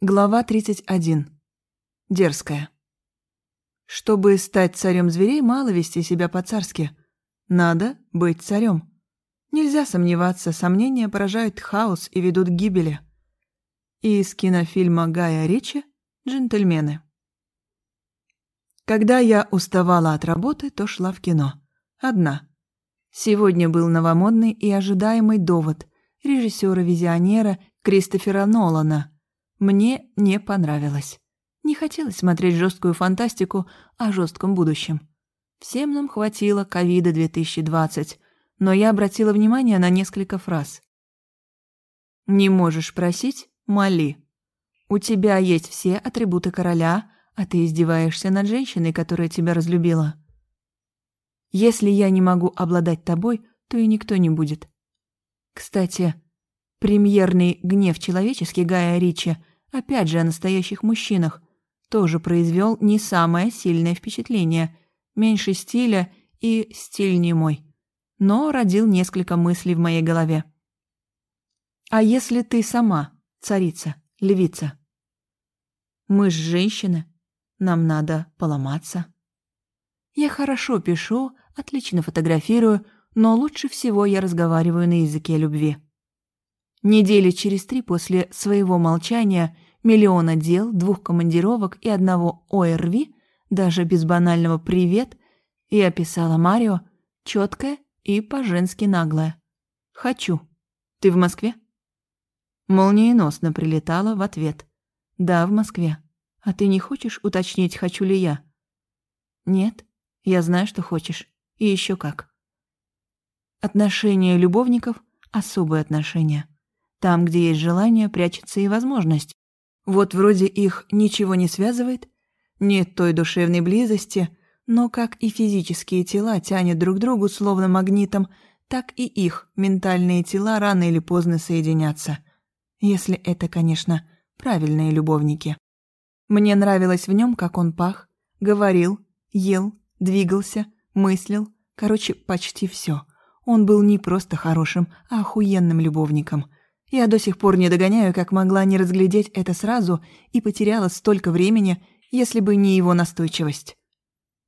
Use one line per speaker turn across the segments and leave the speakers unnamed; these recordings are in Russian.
Глава 31. Дерзкая. Чтобы стать царем зверей, мало вести себя по-царски. Надо быть царем. Нельзя сомневаться, сомнения поражают хаос и ведут к гибели. И из кинофильма Гая Ричи «Джентльмены». Когда я уставала от работы, то шла в кино. Одна. Сегодня был новомодный и ожидаемый довод режиссера-визионера Кристофера Нолана – мне не понравилось. Не хотелось смотреть жесткую фантастику о жестком будущем. Всем нам хватило ковида 2020, но я обратила внимание на несколько фраз. «Не можешь просить? Моли. У тебя есть все атрибуты короля, а ты издеваешься над женщиной, которая тебя разлюбила. Если я не могу обладать тобой, то и никто не будет. Кстати, Премьерный «Гнев человеческий» Гая Ричи, опять же о настоящих мужчинах, тоже произвел не самое сильное впечатление, меньше стиля и стиль не мой, но родил несколько мыслей в моей голове. «А если ты сама, царица, львица?» «Мы ж женщины, нам надо поломаться». Я хорошо пишу, отлично фотографирую, но лучше всего я разговариваю на языке любви. Недели через три после своего молчания, миллиона дел, двух командировок и одного ОРВИ, даже без банального «привет», я описала Марио четкое и по-женски наглое. «Хочу. Ты в Москве?» Молниеносно прилетала в ответ. «Да, в Москве. А ты не хочешь уточнить, хочу ли я?» «Нет, я знаю, что хочешь. И еще как». Отношения любовников — особые отношения. Там, где есть желание, прячется и возможность. Вот вроде их ничего не связывает, нет той душевной близости, но как и физические тела тянет друг к другу словно магнитом, так и их ментальные тела рано или поздно соединятся. Если это, конечно, правильные любовники. Мне нравилось в нем, как он пах, говорил, ел, двигался, мыслил, короче, почти все. Он был не просто хорошим, а охуенным любовником. Я до сих пор не догоняю, как могла не разглядеть это сразу и потеряла столько времени, если бы не его настойчивость.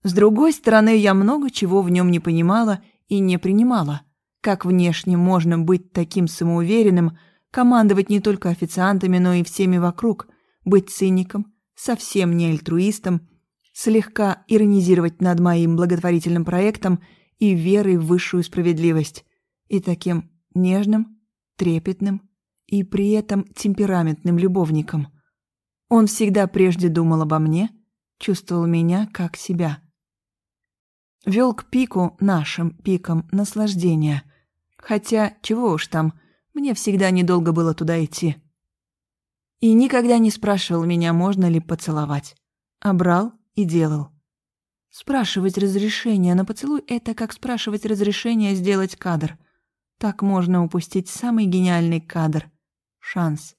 С другой стороны, я много чего в нем не понимала и не принимала. Как внешне можно быть таким самоуверенным, командовать не только официантами, но и всеми вокруг, быть циником, совсем не альтруистом, слегка иронизировать над моим благотворительным проектом и верой в высшую справедливость, и таким нежным, трепетным, и при этом темпераментным любовником. Он всегда прежде думал обо мне, чувствовал меня как себя. Вел к пику нашим пикам наслаждения. Хотя, чего уж там, мне всегда недолго было туда идти. И никогда не спрашивал меня, можно ли поцеловать. А брал и делал. Спрашивать разрешение на поцелуй — это как спрашивать разрешение сделать кадр. Так можно упустить самый гениальный кадр — шанс.